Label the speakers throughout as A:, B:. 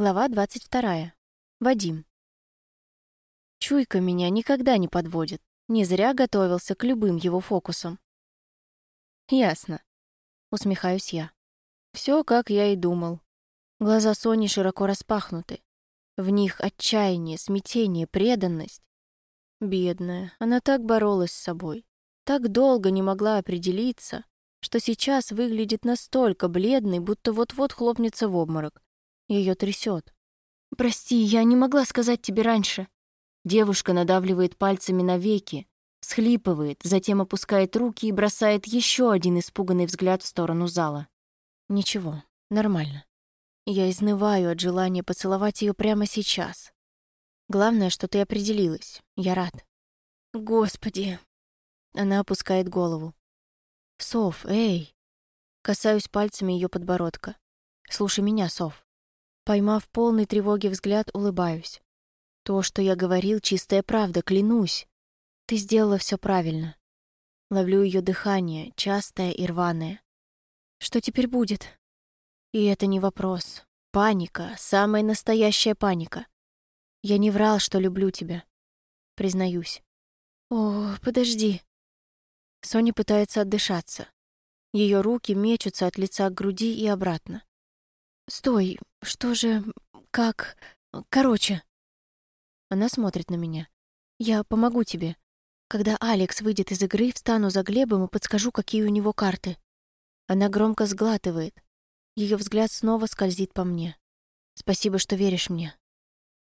A: Глава 22. Вадим. Чуйка меня никогда не подводит. Не зря готовился к любым его фокусам. Ясно. Усмехаюсь я. Все, как я и думал. Глаза Сони широко распахнуты. В них отчаяние, смятение, преданность. Бедная, она так боролась с собой. Так долго не могла определиться, что сейчас выглядит настолько бледной, будто вот-вот хлопнется в обморок. Ее трясет. «Прости, я не могла сказать тебе раньше». Девушка надавливает пальцами на веки, схлипывает, затем опускает руки и бросает еще один испуганный взгляд в сторону зала. «Ничего, нормально. Я изнываю от желания поцеловать ее прямо сейчас. Главное, что ты определилась. Я рад». «Господи!» Она опускает голову. «Сов, эй!» Касаюсь пальцами ее подбородка. «Слушай меня, Сов. Поймав полный тревоги взгляд, улыбаюсь. То, что я говорил, чистая правда, клянусь. Ты сделала все правильно. Ловлю ее дыхание, частое и рваное. Что теперь будет? И это не вопрос. Паника, самая настоящая паника. Я не врал, что люблю тебя. Признаюсь. О, подожди. Соня пытается отдышаться. Ее руки мечутся от лица к груди и обратно. «Стой, что же... как... короче...» Она смотрит на меня. «Я помогу тебе. Когда Алекс выйдет из игры, встану за Глебом и подскажу, какие у него карты». Она громко сглатывает. Ее взгляд снова скользит по мне. «Спасибо, что веришь мне».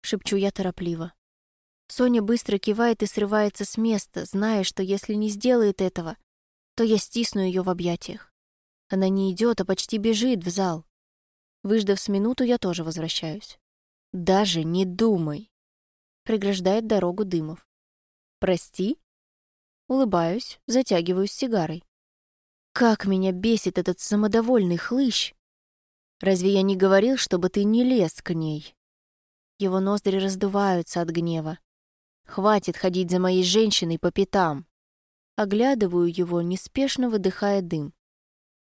A: Шепчу я торопливо. Соня быстро кивает и срывается с места, зная, что если не сделает этого, то я стисну ее в объятиях. Она не идет, а почти бежит в зал. Выждав с минуту, я тоже возвращаюсь. «Даже не думай!» Преграждает дорогу Дымов. «Прости?» Улыбаюсь, затягиваюсь сигарой. «Как меня бесит этот самодовольный хлыщ! Разве я не говорил, чтобы ты не лез к ней?» Его ноздри раздуваются от гнева. «Хватит ходить за моей женщиной по пятам!» Оглядываю его, неспешно выдыхая дым.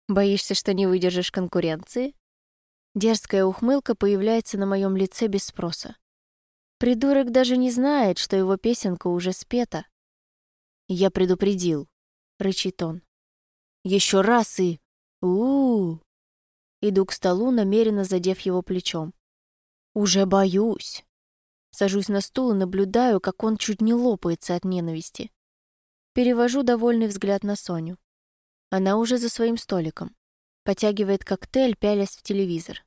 A: «Боишься, что не выдержишь конкуренции?» Дерзкая ухмылка появляется на моем лице без спроса. Придурок даже не знает, что его песенка уже спета. «Я предупредил», — рычит он. «Еще раз и... у, -у, -у Иду к столу, намеренно задев его плечом. «Уже боюсь». Сажусь на стул и наблюдаю, как он чуть не лопается от ненависти. Перевожу довольный взгляд на Соню. Она уже за своим столиком. Потягивает коктейль, пялясь в телевизор.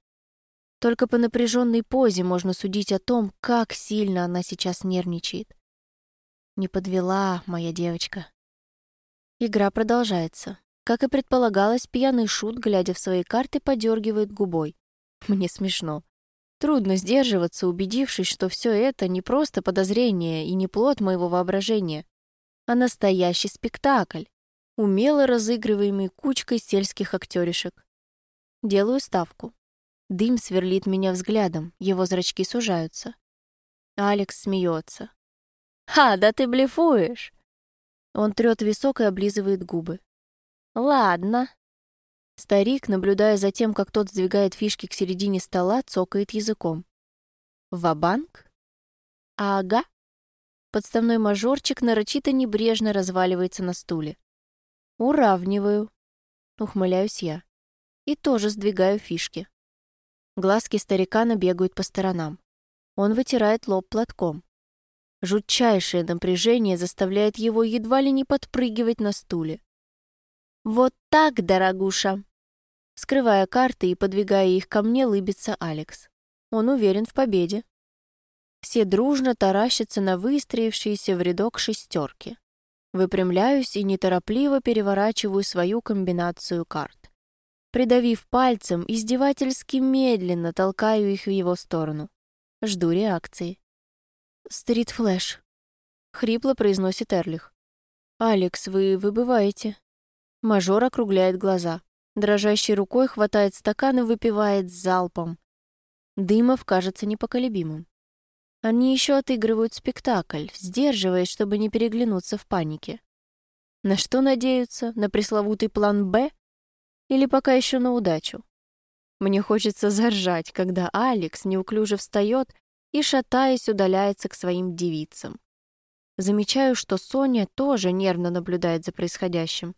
A: Только по напряженной позе можно судить о том, как сильно она сейчас нервничает. Не подвела моя девочка. Игра продолжается. Как и предполагалось, пьяный шут, глядя в свои карты, подергивает губой. Мне смешно. Трудно сдерживаться, убедившись, что все это не просто подозрение и не плод моего воображения, а настоящий спектакль, умело разыгрываемый кучкой сельских актеришек. Делаю ставку. Дым сверлит меня взглядом, его зрачки сужаются. Алекс смеется. «Ха, да ты блефуешь!» Он трет висок и облизывает губы. «Ладно». Старик, наблюдая за тем, как тот сдвигает фишки к середине стола, цокает языком. «Ва-банк?» «Ага». Подставной мажорчик нарочито небрежно разваливается на стуле. «Уравниваю», — ухмыляюсь я. И тоже сдвигаю фишки. Глазки старикана бегают по сторонам. Он вытирает лоб платком. Жутчайшее напряжение заставляет его едва ли не подпрыгивать на стуле. «Вот так, дорогуша!» Скрывая карты и подвигая их ко мне, лыбится Алекс. Он уверен в победе. Все дружно таращатся на выстроившиеся в рядок шестерки. Выпрямляюсь и неторопливо переворачиваю свою комбинацию карт. Придавив пальцем, издевательски медленно толкаю их в его сторону. Жду реакции. «Стрит-флэш», — хрипло произносит Эрлих. «Алекс, вы выбываете». Мажор округляет глаза. Дрожащей рукой хватает стакан и выпивает залпом. Дымов кажется непоколебимым. Они еще отыгрывают спектакль, сдерживаясь, чтобы не переглянуться в панике. На что надеются? На пресловутый план «Б»? Или пока еще на удачу. Мне хочется заржать, когда Алекс неуклюже встает и, шатаясь, удаляется к своим девицам. Замечаю, что Соня тоже нервно наблюдает за происходящим.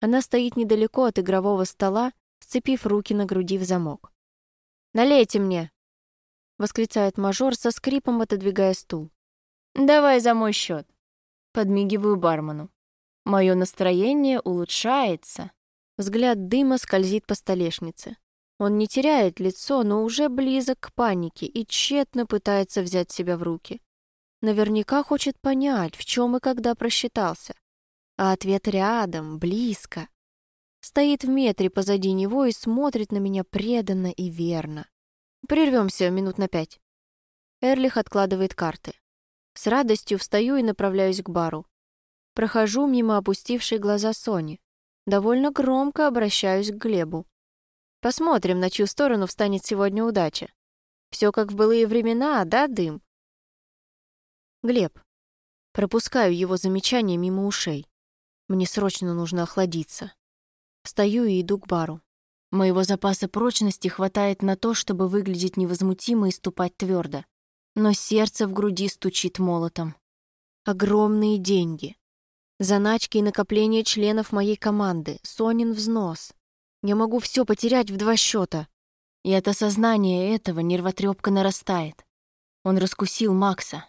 A: Она стоит недалеко от игрового стола, сцепив руки на груди в замок. «Налейте мне!» — восклицает мажор со скрипом, отодвигая стул. «Давай за мой счет!» — подмигиваю бармену. Мое настроение улучшается. Взгляд дыма скользит по столешнице. Он не теряет лицо, но уже близок к панике и тщетно пытается взять себя в руки. Наверняка хочет понять, в чем и когда просчитался. А ответ рядом, близко. Стоит в метре позади него и смотрит на меня преданно и верно. Прервемся минут на пять. Эрлих откладывает карты. С радостью встаю и направляюсь к бару. Прохожу мимо опустившей глаза Сони. Довольно громко обращаюсь к Глебу. Посмотрим, на чью сторону встанет сегодня удача. Все как в былые времена, да, дым? Глеб. Пропускаю его замечание мимо ушей. Мне срочно нужно охладиться. Встаю и иду к бару. Моего запаса прочности хватает на то, чтобы выглядеть невозмутимо и ступать твердо. Но сердце в груди стучит молотом. Огромные деньги. Заначки и накопления членов моей команды. Сонин взнос. Я могу все потерять в два счета. И от осознания этого нервотрепка нарастает. Он раскусил Макса.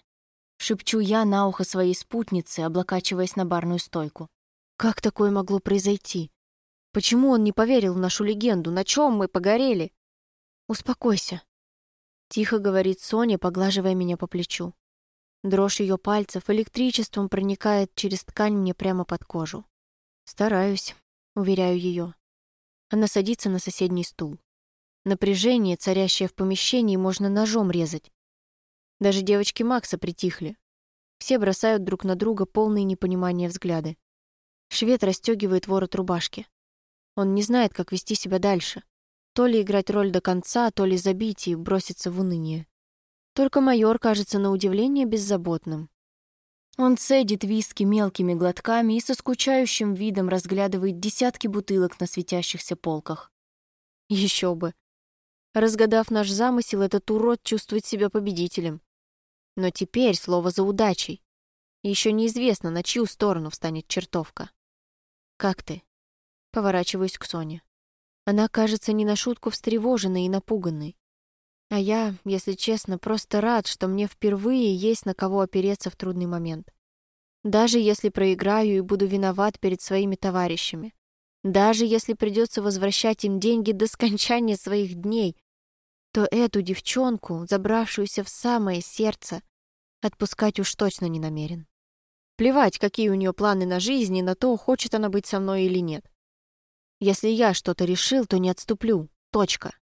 A: Шепчу я на ухо своей спутницы, облокачиваясь на барную стойку. Как такое могло произойти? Почему он не поверил в нашу легенду? На чем мы погорели? Успокойся. Тихо говорит Соня, поглаживая меня по плечу. Дрожь ее пальцев электричеством проникает через ткань мне прямо под кожу. Стараюсь, уверяю ее. Она садится на соседний стул. Напряжение, царящее в помещении, можно ножом резать. Даже девочки Макса притихли. Все бросают друг на друга полные непонимания взгляды. Швед расстегивает ворот рубашки. Он не знает, как вести себя дальше. То ли играть роль до конца, то ли забить и броситься в уныние. Только майор кажется на удивление беззаботным. Он цедит виски мелкими глотками и со скучающим видом разглядывает десятки бутылок на светящихся полках. Еще бы. Разгадав наш замысел, этот урод чувствует себя победителем. Но теперь слово за удачей. Еще неизвестно, на чью сторону встанет чертовка. «Как ты?» Поворачиваюсь к Соне. Она кажется не на шутку встревоженной и напуганной. А я, если честно, просто рад, что мне впервые есть на кого опереться в трудный момент. Даже если проиграю и буду виноват перед своими товарищами. Даже если придется возвращать им деньги до скончания своих дней, то эту девчонку, забравшуюся в самое сердце, отпускать уж точно не намерен. Плевать, какие у нее планы на жизнь и на то, хочет она быть со мной или нет. Если я что-то решил, то не отступлю. Точка.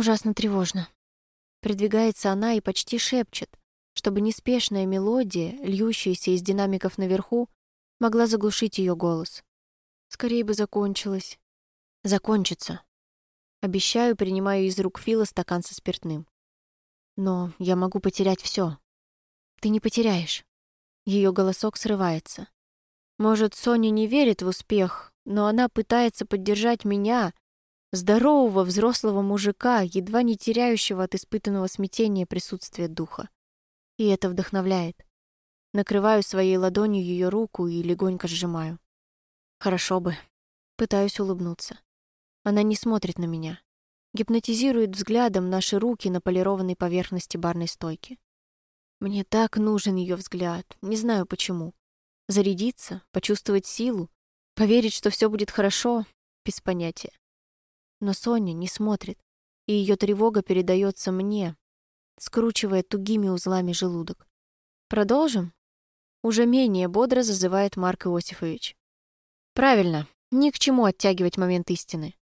A: Ужасно тревожно. Придвигается она и почти шепчет, чтобы неспешная мелодия, льющаяся из динамиков наверху, могла заглушить ее голос. Скорее бы закончилось. Закончится. Обещаю, принимаю из рук Фила стакан со спиртным. Но я могу потерять все. Ты не потеряешь. Ее голосок срывается. Может, Соня не верит в успех, но она пытается поддержать меня, здорового взрослого мужика, едва не теряющего от испытанного смятения присутствия духа. И это вдохновляет. Накрываю своей ладонью ее руку и легонько сжимаю. Хорошо бы. Пытаюсь улыбнуться. Она не смотрит на меня. Гипнотизирует взглядом наши руки на полированной поверхности барной стойки. Мне так нужен ее взгляд, не знаю почему. Зарядиться, почувствовать силу, поверить, что все будет хорошо, без понятия. Но Соня не смотрит, и ее тревога передается мне, скручивая тугими узлами желудок. Продолжим? Уже менее бодро зазывает Марк Иосифович. Правильно, ни к чему оттягивать момент истины.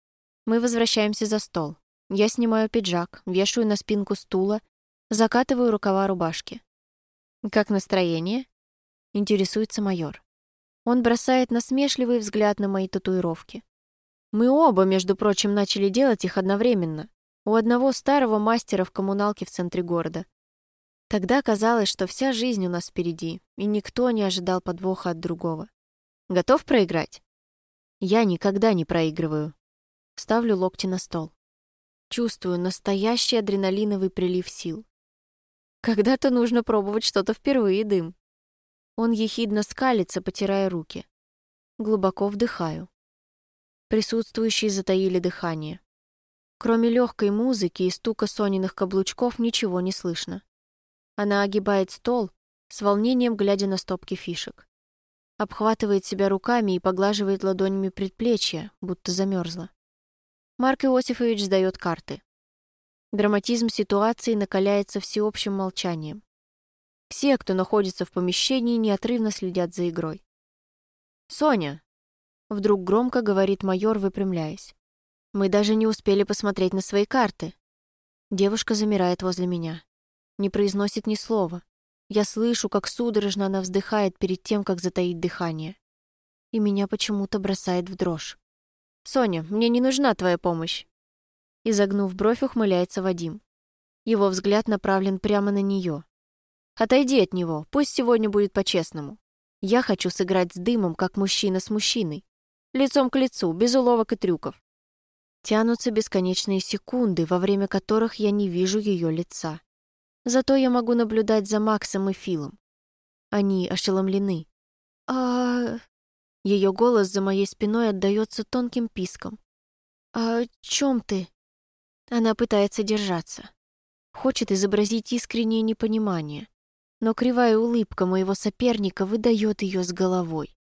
A: Мы возвращаемся за стол. Я снимаю пиджак, вешаю на спинку стула, закатываю рукава рубашки. «Как настроение?» — интересуется майор. Он бросает насмешливый взгляд на мои татуировки. Мы оба, между прочим, начали делать их одновременно, у одного старого мастера в коммуналке в центре города. Тогда казалось, что вся жизнь у нас впереди, и никто не ожидал подвоха от другого. Готов проиграть? Я никогда не проигрываю. Ставлю локти на стол. Чувствую настоящий адреналиновый прилив сил. Когда-то нужно пробовать что-то впервые, дым. Он ехидно скалится, потирая руки. Глубоко вдыхаю. Присутствующие затаили дыхание. Кроме легкой музыки и стука Сониных каблучков ничего не слышно. Она огибает стол, с волнением глядя на стопки фишек. Обхватывает себя руками и поглаживает ладонями предплечья, будто замерзла. Марк Иосифович сдает карты. Драматизм ситуации накаляется всеобщим молчанием. Все, кто находится в помещении, неотрывно следят за игрой. «Соня!» — вдруг громко говорит майор, выпрямляясь. Мы даже не успели посмотреть на свои карты. Девушка замирает возле меня. Не произносит ни слова. Я слышу, как судорожно она вздыхает перед тем, как затаить дыхание. И меня почему-то бросает в дрожь. «Соня, мне не нужна твоя помощь!» Изогнув бровь, ухмыляется Вадим. Его взгляд направлен прямо на нее. «Отойди от него, пусть сегодня будет по-честному. Я хочу сыграть с дымом, как мужчина с мужчиной. Лицом к лицу, без уловок и трюков. Тянутся бесконечные секунды, во время которых я не вижу ее лица. Зато я могу наблюдать за Максом и Филом. Они ошеломлены. А... Ее голос за моей спиной отдается тонким писком. «А о чем ты?» Она пытается держаться. Хочет изобразить искреннее непонимание. Но кривая улыбка моего соперника выдает ее с головой.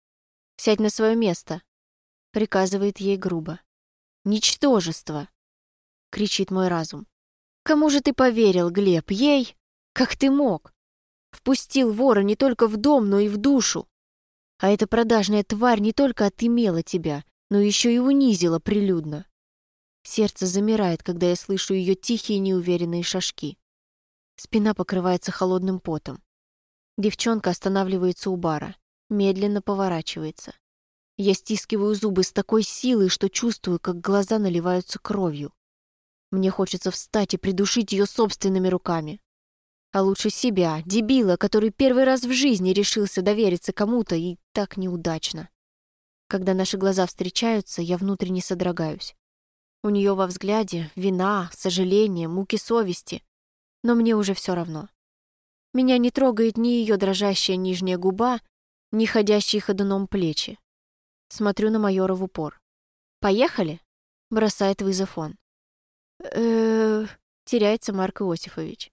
A: «Сядь на свое место», — приказывает ей грубо. Ничтожество!» — кричит мой разум. «Кому же ты поверил, Глеб? Ей? Как ты мог? Впустил вора не только в дом, но и в душу. А эта продажная тварь не только отымела тебя, но еще и унизила прилюдно. Сердце замирает, когда я слышу ее тихие неуверенные шажки. Спина покрывается холодным потом. Девчонка останавливается у бара, медленно поворачивается. Я стискиваю зубы с такой силой, что чувствую, как глаза наливаются кровью. Мне хочется встать и придушить ее собственными руками. А лучше себя, дебила, который первый раз в жизни решился довериться кому-то и так неудачно. Когда наши глаза встречаются, я внутренне содрогаюсь. У нее во взгляде вина, сожаление, муки совести. Но мне уже все равно. Меня не трогает ни ее дрожащая нижняя губа, ни ходящие ходуном плечи. Смотрю на майора в упор. «Поехали?» — бросает вызов он. э теряется Марк Иосифович.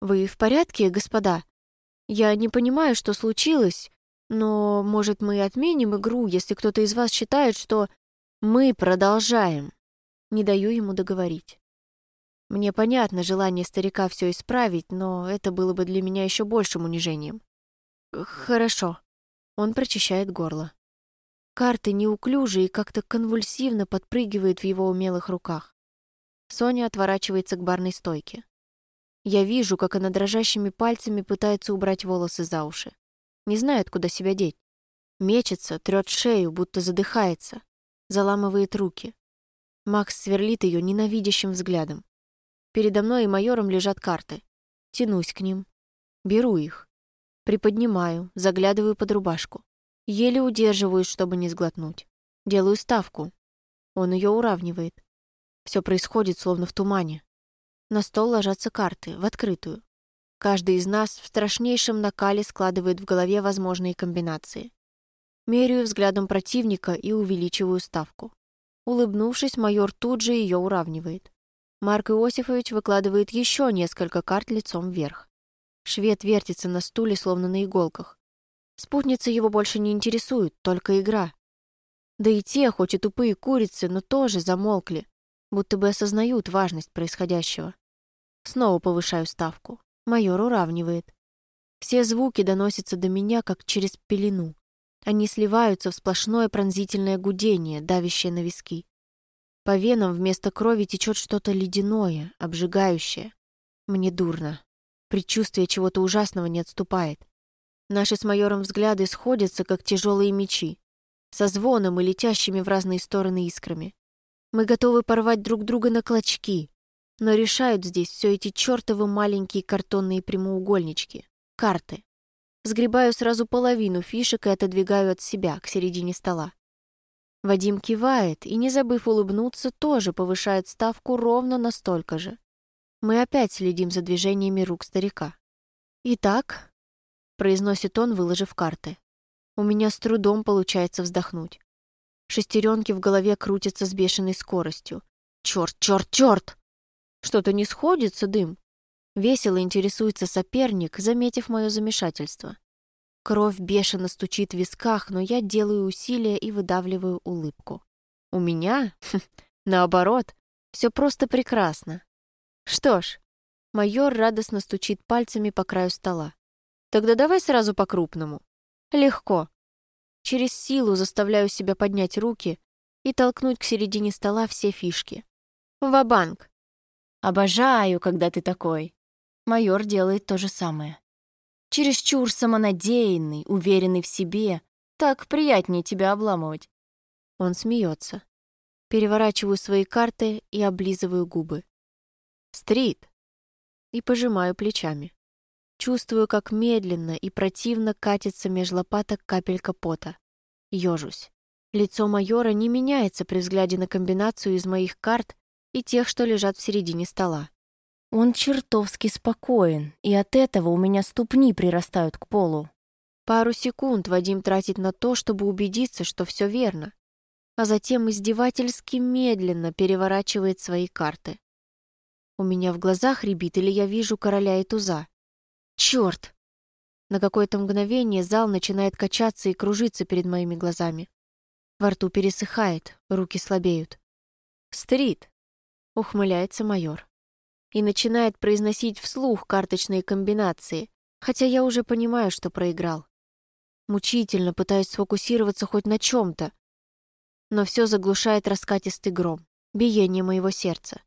A: «Вы в порядке, господа? Я не понимаю, что случилось, но, может, мы отменим игру, если кто-то из вас считает, что мы продолжаем?» Не даю ему договорить. Мне понятно желание старика все исправить, но это было бы для меня еще большим унижением. «Хорошо». Он прочищает горло. Карты неуклюже и как-то конвульсивно подпрыгивает в его умелых руках. Соня отворачивается к барной стойке. Я вижу, как она дрожащими пальцами пытается убрать волосы за уши. Не знает, куда себя деть. Мечется, трет шею, будто задыхается. Заламывает руки. Макс сверлит ее ненавидящим взглядом. Передо мной и майором лежат карты. Тянусь к ним. Беру их. Приподнимаю, заглядываю под рубашку. Еле удерживаюсь, чтобы не сглотнуть. Делаю ставку. Он ее уравнивает. Все происходит словно в тумане. На стол ложатся карты, в открытую. Каждый из нас в страшнейшем накале складывает в голове возможные комбинации. Меряю взглядом противника и увеличиваю ставку. Улыбнувшись, майор тут же ее уравнивает. Марк Иосифович выкладывает еще несколько карт лицом вверх. Швед вертится на стуле, словно на иголках. Спутницы его больше не интересуют, только игра. Да и те, хоть и тупые курицы, но тоже замолкли, будто бы осознают важность происходящего. Снова повышаю ставку. Майор уравнивает. Все звуки доносятся до меня, как через пелену. Они сливаются в сплошное пронзительное гудение, давящее на виски. По венам вместо крови течет что-то ледяное, обжигающее. Мне дурно. Предчувствие чего-то ужасного не отступает. Наши с майором взгляды сходятся, как тяжелые мечи, со звоном и летящими в разные стороны искрами. Мы готовы порвать друг друга на клочки, но решают здесь все эти чертовы маленькие картонные прямоугольнички, карты. Сгребаю сразу половину фишек и отодвигаю от себя, к середине стола. Вадим кивает и, не забыв улыбнуться, тоже повышает ставку ровно настолько же. Мы опять следим за движениями рук старика. «Итак», — произносит он, выложив карты, — «у меня с трудом получается вздохнуть. Шестеренки в голове крутятся с бешеной скоростью. Черт, черт, черт! Что-то не сходится, дым. Весело интересуется соперник, заметив мое замешательство. Кровь бешено стучит в висках, но я делаю усилия и выдавливаю улыбку. У меня, наоборот, все просто прекрасно. Что ж, майор радостно стучит пальцами по краю стола. Тогда давай сразу по-крупному. Легко. Через силу заставляю себя поднять руки и толкнуть к середине стола все фишки. Ва-банк. Обожаю, когда ты такой. Майор делает то же самое. Чересчур самонадеянный, уверенный в себе. Так приятнее тебя обламывать. Он смеется. Переворачиваю свои карты и облизываю губы. Стрит. И пожимаю плечами. Чувствую, как медленно и противно катится меж лопаток капелька пота. Ёжусь. Лицо майора не меняется при взгляде на комбинацию из моих карт и тех, что лежат в середине стола. Он чертовски спокоен, и от этого у меня ступни прирастают к полу. Пару секунд Вадим тратит на то, чтобы убедиться, что все верно, а затем издевательски медленно переворачивает свои карты. У меня в глазах рябит или я вижу короля и туза. Черт! На какое-то мгновение зал начинает качаться и кружиться перед моими глазами. Во рту пересыхает, руки слабеют. «Стрит!» — ухмыляется майор. И начинает произносить вслух карточные комбинации, хотя я уже понимаю, что проиграл. Мучительно пытаюсь сфокусироваться хоть на чем-то, но все заглушает раскатистый гром, биение моего сердца.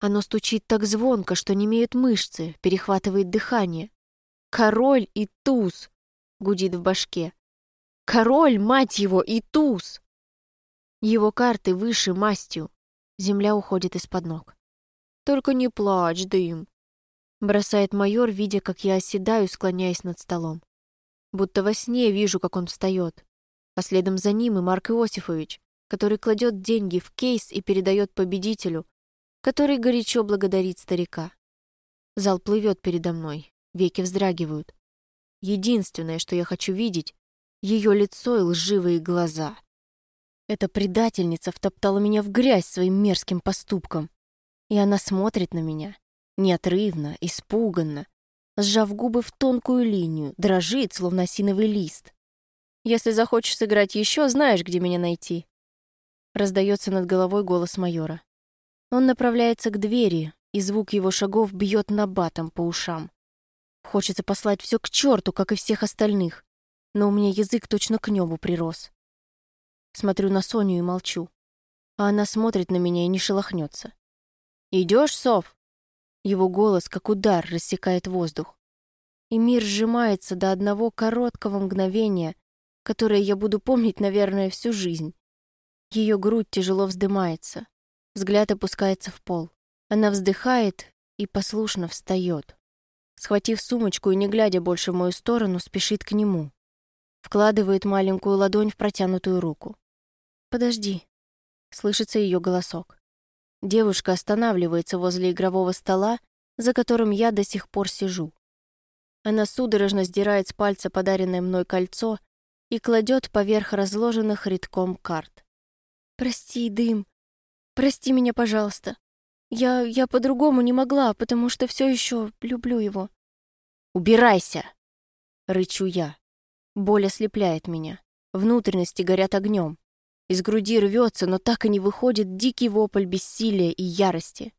A: Оно стучит так звонко, что не имеют мышцы, перехватывает дыхание. «Король и туз!» — гудит в башке. «Король, мать его, и туз!» Его карты выше мастью. Земля уходит из-под ног. «Только не плачь, дым!» Бросает майор, видя, как я оседаю, склоняясь над столом. Будто во сне вижу, как он встает. А следом за ним и Марк Иосифович, который кладет деньги в кейс и передает победителю, который горячо благодарит старика. Зал плывет передо мной, веки вздрагивают. Единственное, что я хочу видеть, ее лицо и лживые глаза. Эта предательница втоптала меня в грязь своим мерзким поступком. И она смотрит на меня, неотрывно, испуганно, сжав губы в тонкую линию, дрожит, словно осиновый лист. «Если захочешь сыграть еще, знаешь, где меня найти», раздается над головой голос майора. Он направляется к двери, и звук его шагов бьет набатом по ушам. Хочется послать все к черту, как и всех остальных, но у меня язык точно к небу прирос. Смотрю на Соню и молчу, а она смотрит на меня и не шелохнется. «Идешь, Сов?» Его голос, как удар, рассекает воздух. И мир сжимается до одного короткого мгновения, которое я буду помнить, наверное, всю жизнь. Ее грудь тяжело вздымается, Взгляд опускается в пол. Она вздыхает и послушно встает. Схватив сумочку и не глядя больше в мою сторону, спешит к нему. Вкладывает маленькую ладонь в протянутую руку. «Подожди», — слышится ее голосок. Девушка останавливается возле игрового стола, за которым я до сих пор сижу. Она судорожно сдирает с пальца подаренное мной кольцо и кладет поверх разложенных редком карт. «Прости, Дым, Прости меня, пожалуйста. Я... я по-другому не могла, потому что все еще люблю его». «Убирайся!» — рычу я. Боль ослепляет меня. Внутренности горят огнем. Из груди рвется, но так и не выходит дикий вопль бессилия и ярости.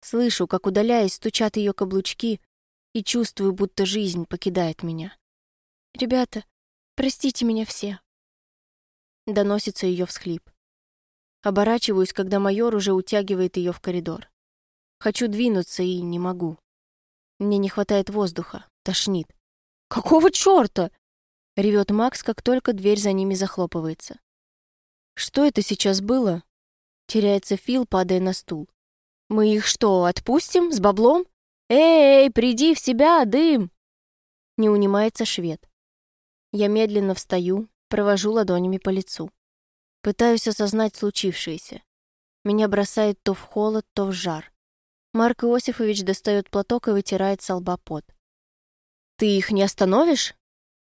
A: Слышу, как, удаляясь, стучат ее каблучки, и чувствую, будто жизнь покидает меня. «Ребята, простите меня все!» Доносится ее всхлип. Оборачиваюсь, когда майор уже утягивает ее в коридор. Хочу двинуться и не могу. Мне не хватает воздуха, тошнит. «Какого черта?» — ревет Макс, как только дверь за ними захлопывается. «Что это сейчас было?» Теряется Фил, падая на стул. «Мы их что, отпустим? С баблом? Эй, приди в себя, дым!» Не унимается швед. Я медленно встаю, провожу ладонями по лицу. Пытаюсь осознать случившееся. Меня бросает то в холод, то в жар. Марк Иосифович достает платок и вытирает с лба пот. «Ты их не остановишь?»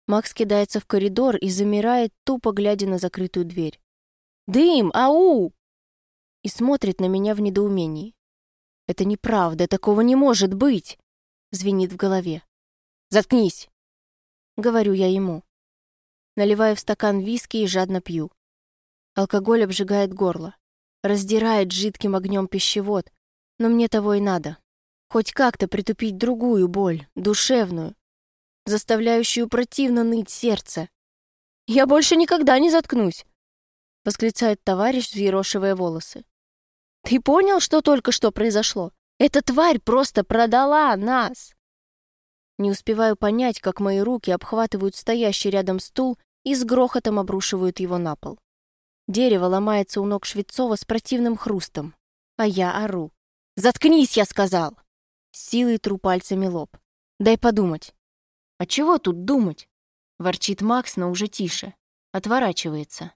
A: Макс кидается в коридор и замирает, тупо глядя на закрытую дверь. «Дым! Ау!» И смотрит на меня в недоумении. «Это неправда, такого не может быть!» Звенит в голове. «Заткнись!» Говорю я ему. Наливаю в стакан виски и жадно пью. Алкоголь обжигает горло. Раздирает жидким огнем пищевод. Но мне того и надо. Хоть как-то притупить другую боль, душевную, заставляющую противно ныть сердце. «Я больше никогда не заткнусь!» — восклицает товарищ, взъерошивая волосы. «Ты понял, что только что произошло? Эта тварь просто продала нас!» Не успеваю понять, как мои руки обхватывают стоящий рядом стул и с грохотом обрушивают его на пол. Дерево ломается у ног Швецова с противным хрустом, а я ору. «Заткнись, я сказал!» силой тру пальцами лоб. «Дай подумать». «А чего тут думать?» Ворчит Макс, но уже тише. Отворачивается.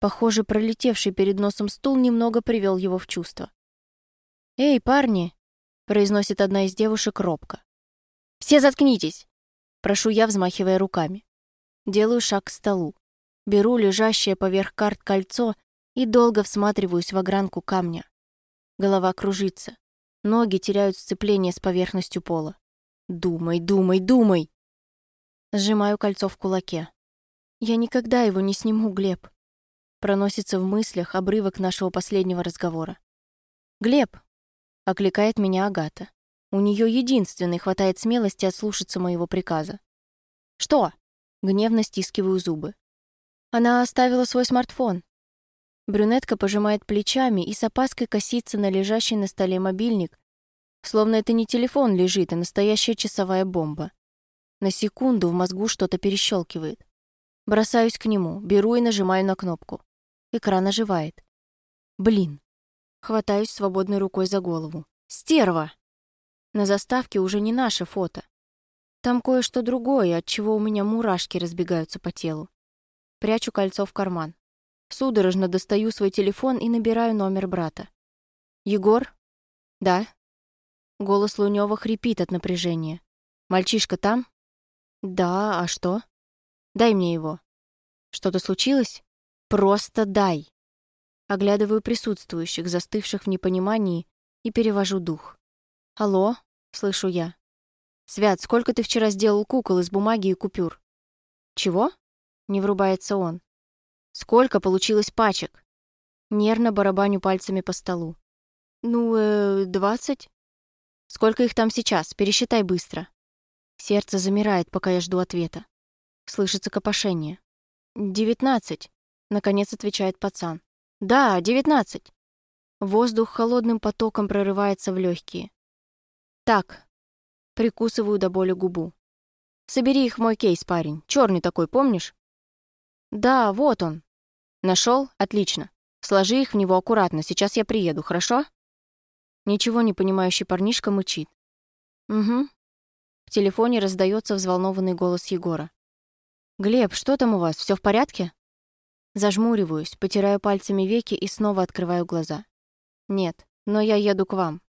A: Похоже, пролетевший перед носом стул немного привел его в чувство. «Эй, парни!» — произносит одна из девушек робко. «Все заткнитесь!» — прошу я, взмахивая руками. Делаю шаг к столу. Беру лежащее поверх карт кольцо и долго всматриваюсь в огранку камня. Голова кружится. Ноги теряют сцепление с поверхностью пола. «Думай, думай, думай!» Сжимаю кольцо в кулаке. «Я никогда его не сниму, Глеб. Проносится в мыслях обрывок нашего последнего разговора. «Глеб!» — окликает меня Агата. У нее единственной хватает смелости отслушаться моего приказа. «Что?» — гневно стискиваю зубы. Она оставила свой смартфон. Брюнетка пожимает плечами и с опаской косится на лежащий на столе мобильник, словно это не телефон лежит, а настоящая часовая бомба. На секунду в мозгу что-то перещелкивает. Бросаюсь к нему, беру и нажимаю на кнопку. Экран оживает. Блин. Хватаюсь свободной рукой за голову. Стерва! На заставке уже не наше фото. Там кое-что другое, от чего у меня мурашки разбегаются по телу. Прячу кольцо в карман. Судорожно достаю свой телефон и набираю номер брата. «Егор?» «Да». Голос Лунёва хрипит от напряжения. «Мальчишка там?» «Да, а что?» «Дай мне его». «Что-то случилось?» Просто дай. Оглядываю присутствующих, застывших в непонимании, и перевожу дух. «Алло?» — слышу я. «Свят, сколько ты вчера сделал кукол из бумаги и купюр?» «Чего?» — не врубается он. «Сколько получилось пачек?» Нервно барабаню пальцами по столу. «Ну, э, двадцать?» «Сколько их там сейчас? Пересчитай быстро». Сердце замирает, пока я жду ответа. Слышится копошение. «Девятнадцать». Наконец отвечает пацан. «Да, девятнадцать». Воздух холодным потоком прорывается в легкие. «Так». Прикусываю до боли губу. «Собери их в мой кейс, парень. Черный такой, помнишь?» «Да, вот он». Нашел? Отлично. Сложи их в него аккуратно. Сейчас я приеду, хорошо?» Ничего не понимающий парнишка мычит. «Угу». В телефоне раздается взволнованный голос Егора. «Глеб, что там у вас? Все в порядке?» Зажмуриваюсь, потираю пальцами веки и снова открываю глаза. «Нет, но я еду к вам.